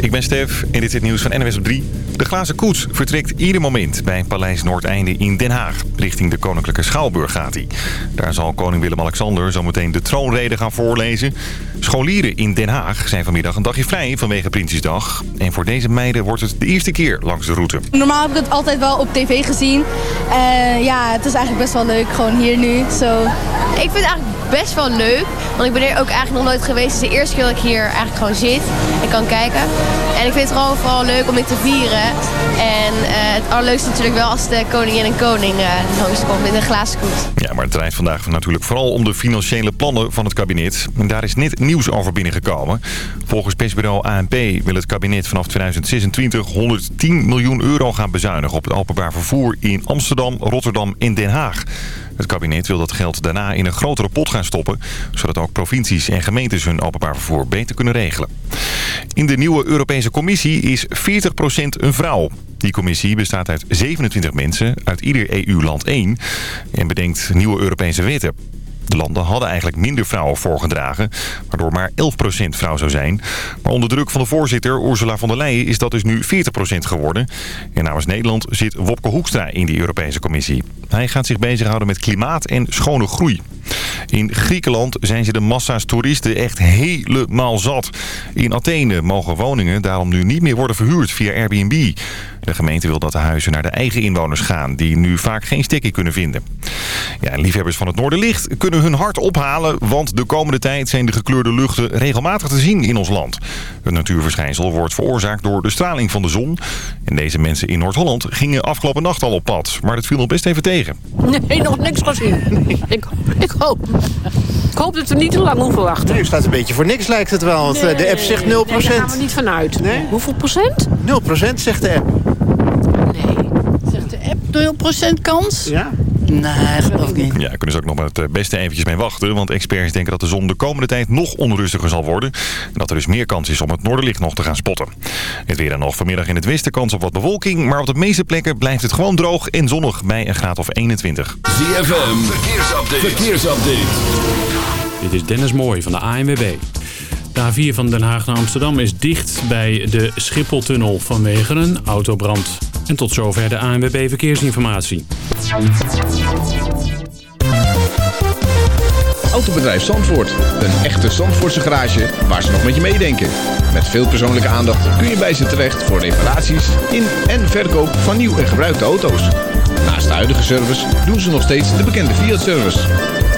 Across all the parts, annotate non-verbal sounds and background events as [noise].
Ik ben Stef en dit is het nieuws van NWS op 3. De glazen koets vertrekt ieder moment bij Paleis Noordeinde in Den Haag. Richting de Koninklijke Schouwburg gaat hij. Daar zal koning Willem-Alexander zometeen de troonrede gaan voorlezen. Scholieren in Den Haag zijn vanmiddag een dagje vrij vanwege Prinsjesdag. En voor deze meiden wordt het de eerste keer langs de route. Normaal heb ik het altijd wel op tv gezien. Uh, ja, het is eigenlijk best wel leuk, gewoon hier nu. Ik vind het eigenlijk best wel leuk. Want ik ben hier ook eigenlijk nog nooit geweest. Het is de eerste keer dat ik hier eigenlijk gewoon zit en kan kijken. En ik vind het gewoon vooral leuk om dit te vieren. En uh, het allerleukste natuurlijk wel als de koningin en koning uh, langskomt in een glazen koet. Ja, maar het draait vandaag natuurlijk vooral om de financiële plannen van het kabinet. En daar is net nieuws over binnengekomen. Volgens persbureau ANP wil het kabinet vanaf 2026 110 miljoen euro gaan bezuinigen op het openbaar vervoer in Amsterdam, Rotterdam en Den Haag. Het kabinet wil dat geld daarna in een grotere pot gaan stoppen... zodat ook provincies en gemeentes hun openbaar vervoer beter kunnen regelen. In de nieuwe Europese Commissie is 40% een vrouw. Die commissie bestaat uit 27 mensen, uit ieder EU-land één... en bedenkt nieuwe Europese wetten. De landen hadden eigenlijk minder vrouwen voorgedragen, waardoor maar 11% vrouw zou zijn. Maar onder druk van de voorzitter Ursula von der Leyen is dat dus nu 40% geworden. En namens Nederland zit Wopke Hoekstra in die Europese Commissie. Hij gaat zich bezighouden met klimaat en schone groei. In Griekenland zijn ze de massa's toeristen echt helemaal zat. In Athene mogen woningen daarom nu niet meer worden verhuurd via Airbnb. De gemeente wil dat de huizen naar de eigen inwoners gaan... die nu vaak geen stekkie kunnen vinden. Ja, liefhebbers van het Noorderlicht kunnen hun hart ophalen... want de komende tijd zijn de gekleurde luchten regelmatig te zien in ons land. Het natuurverschijnsel wordt veroorzaakt door de straling van de zon. En deze mensen in Noord-Holland gingen afgelopen nacht al op pad. Maar dat viel nog best even tegen. Nee, nog niks gezien. [laughs] Ik, ik hoop. Ik hoop dat we niet te lang hoeven wachten. Nee, u staat een beetje voor niks lijkt het wel. Want eh, de app zegt 0%. Nee, daar gaan we niet vanuit. Nee? Hoeveel procent? 0% zegt de app. Nee. Zegt de app 0% kans? Ja. Nee, geloof ik niet. Ja, kunnen ze ook nog maar het beste eventjes mee wachten. Want experts denken dat de zon de komende tijd nog onrustiger zal worden. En dat er dus meer kans is om het noorderlicht nog te gaan spotten. Het weer dan nog vanmiddag in het westen kans op wat bewolking. Maar op de meeste plekken blijft het gewoon droog en zonnig bij een graad of 21. ZFM, verkeersupdate. verkeersupdate. Dit is Dennis Mooij van de ANWB. De A4 van Den Haag naar Amsterdam is dicht bij de Schipholtunnel vanwege een autobrand. En tot zover de ANWB Verkeersinformatie. Autobedrijf Zandvoort. Een echte Zandvoortse garage waar ze nog met je meedenken. Met veel persoonlijke aandacht kun je bij ze terecht voor reparaties in en verkoop van nieuw en gebruikte auto's. Naast de huidige service doen ze nog steeds de bekende Fiat-service.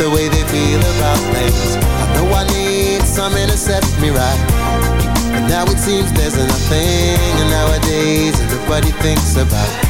the way they feel about things. I know I need something to set me right. And now it seems there's nothing. And nowadays, nobody thinks about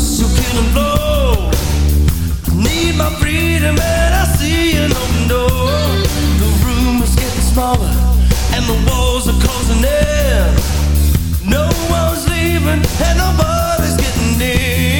Your killing floor. Need my freedom, and I see an open door. The room is getting smaller, and the walls are closing in. No one's leaving, and nobody's getting in.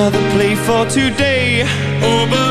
Another play for today. Oh,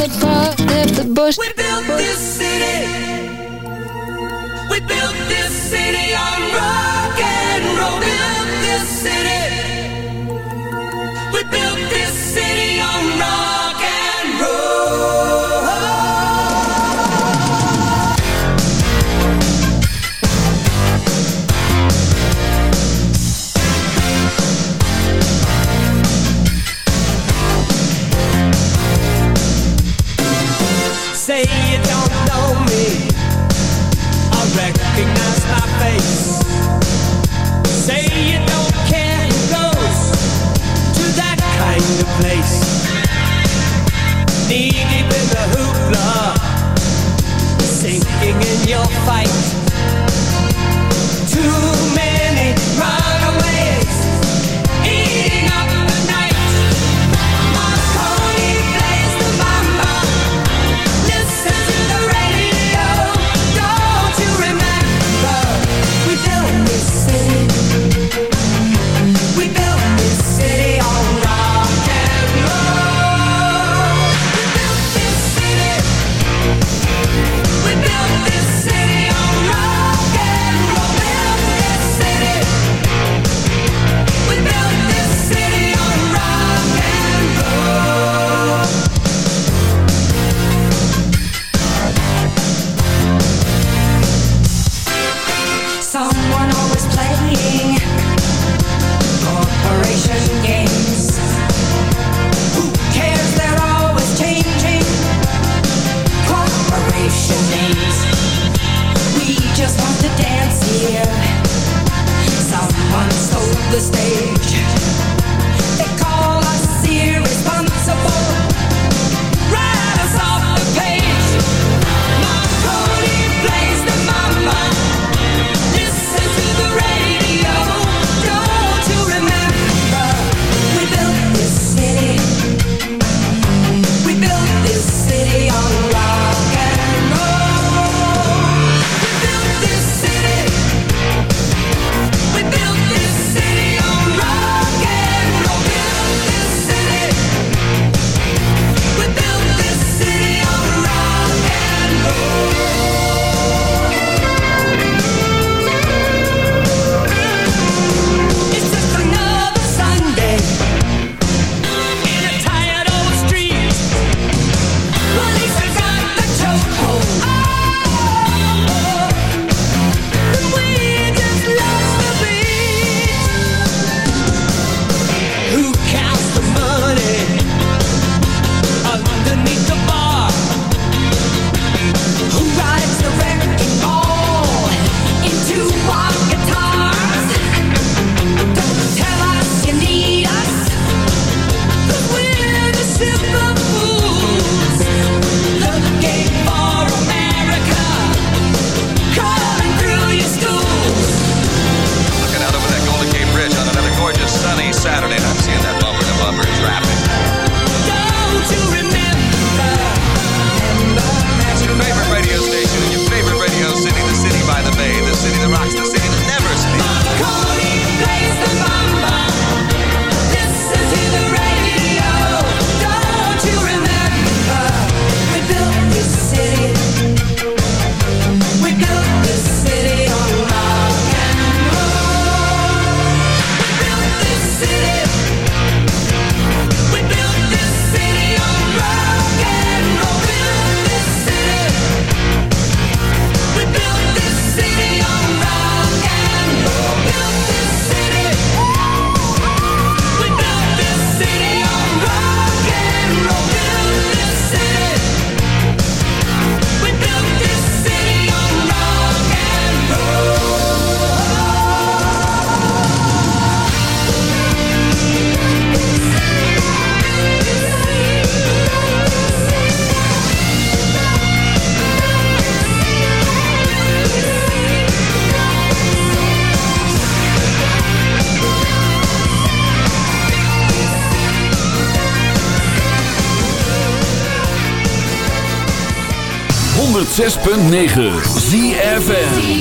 that far left the bush. We built this city. We built this city on rock and roll. We built this city. We built this city on fight. 106.9 ZFN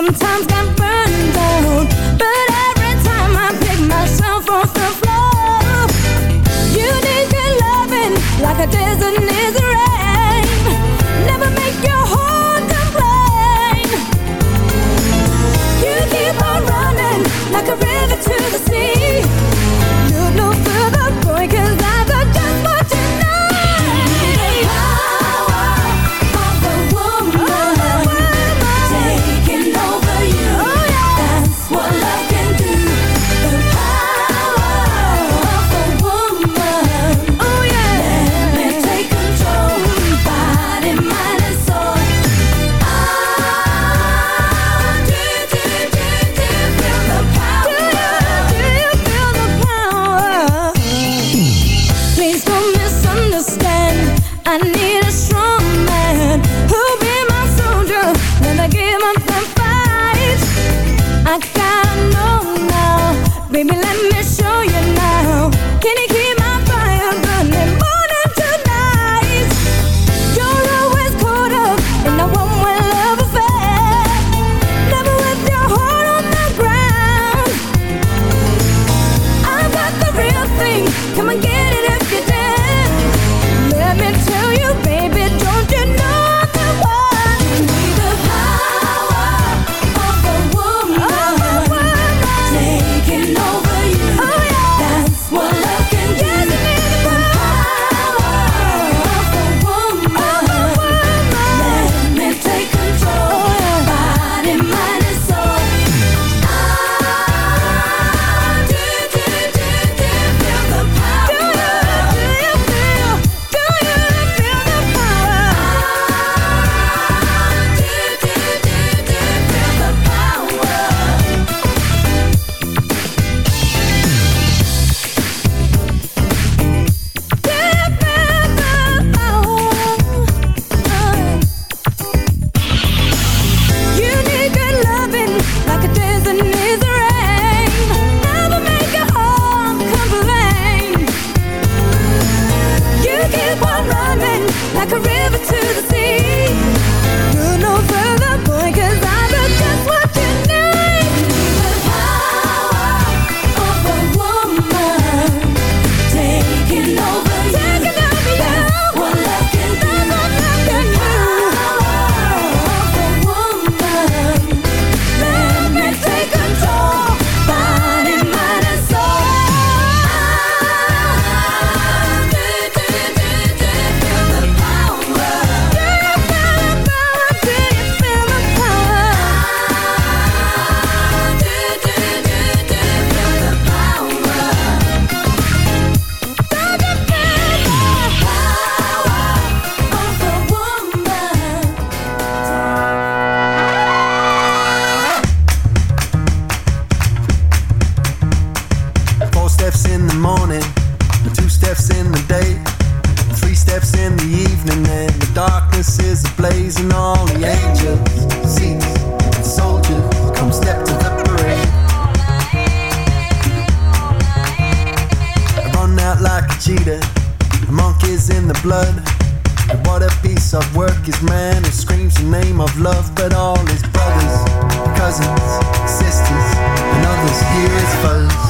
Sometimes got all his brothers, cousins, sisters, and others. here as foes.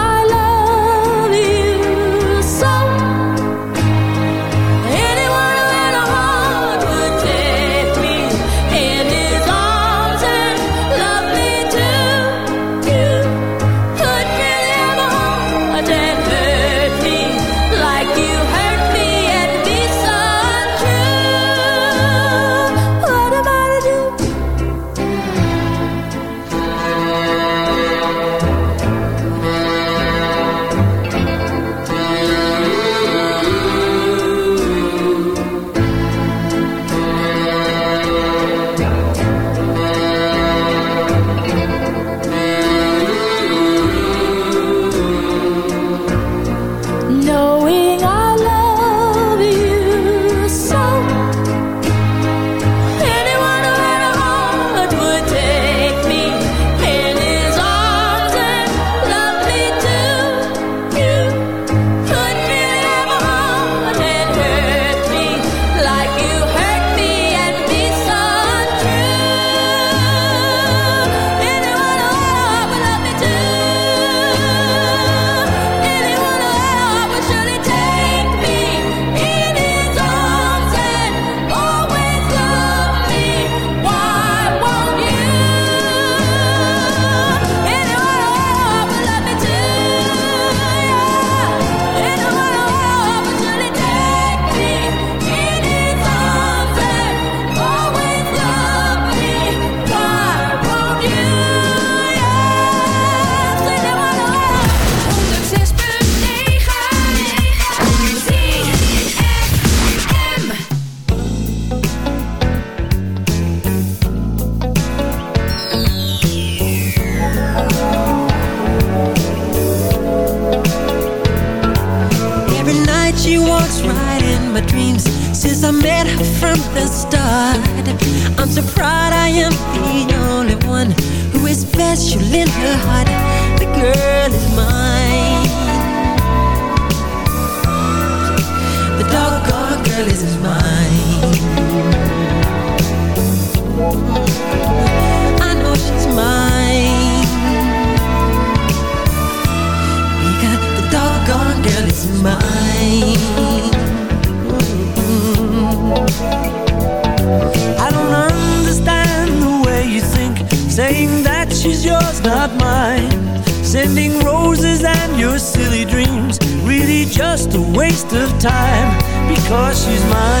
cause she's mine.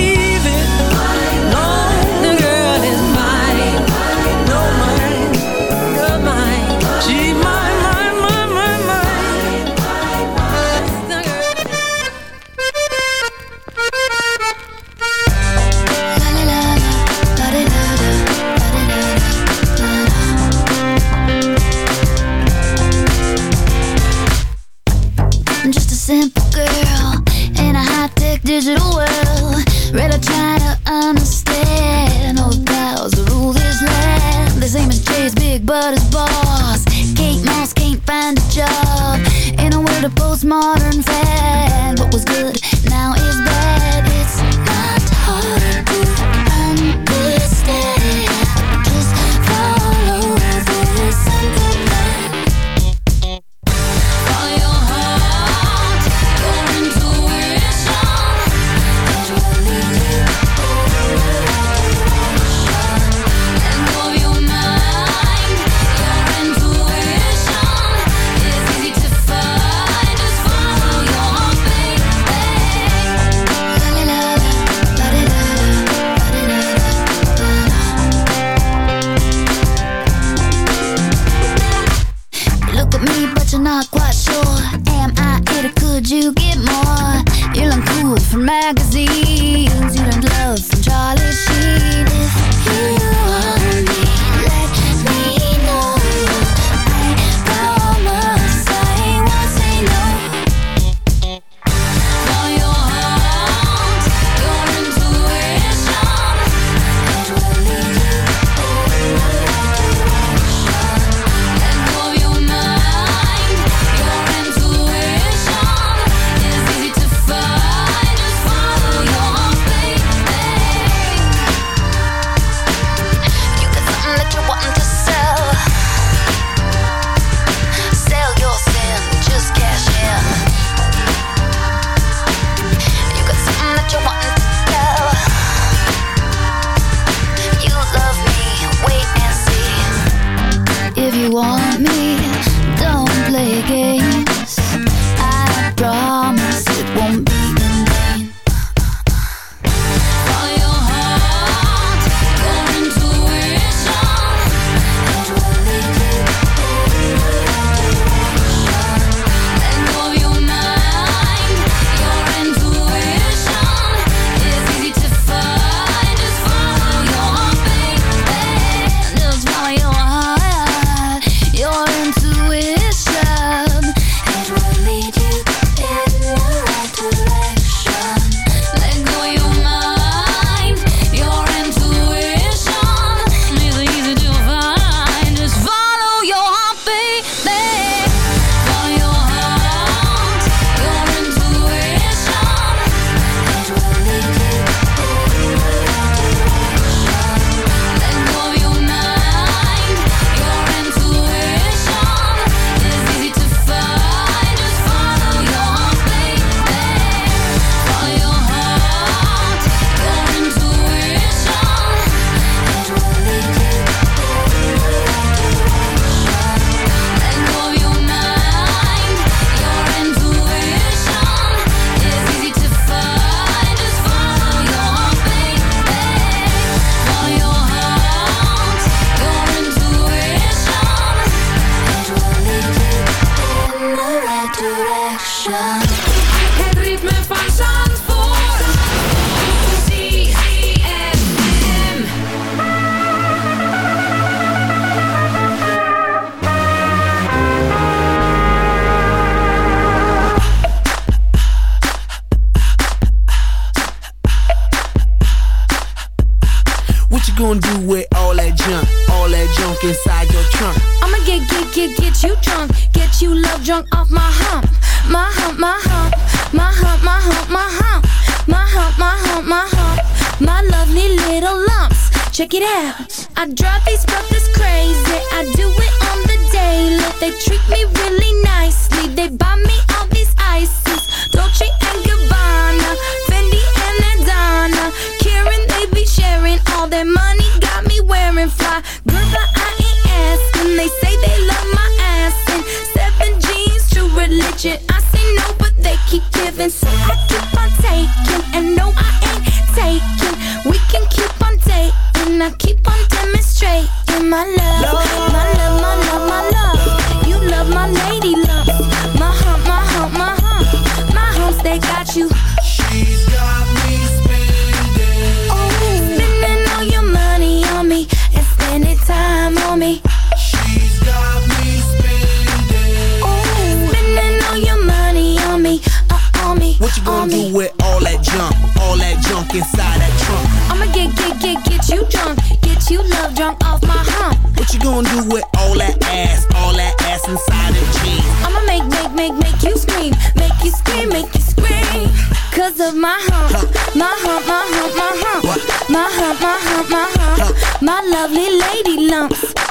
Drunk off my hump. My hump, my hump. My hump, my hump, my hump. My hump, my hump, my hump. My lovely little lumps. Check it out. I drive these brothers crazy. I do it on the daily. They treat me really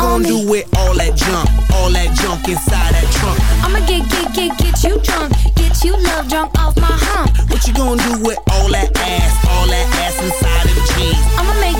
On me. What you gonna do with all that junk? All that junk inside that trunk? I'ma get, get, get, get you drunk. Get you love drunk off my hump. What you gonna do with all that ass? All that ass inside them jeans? I'ma make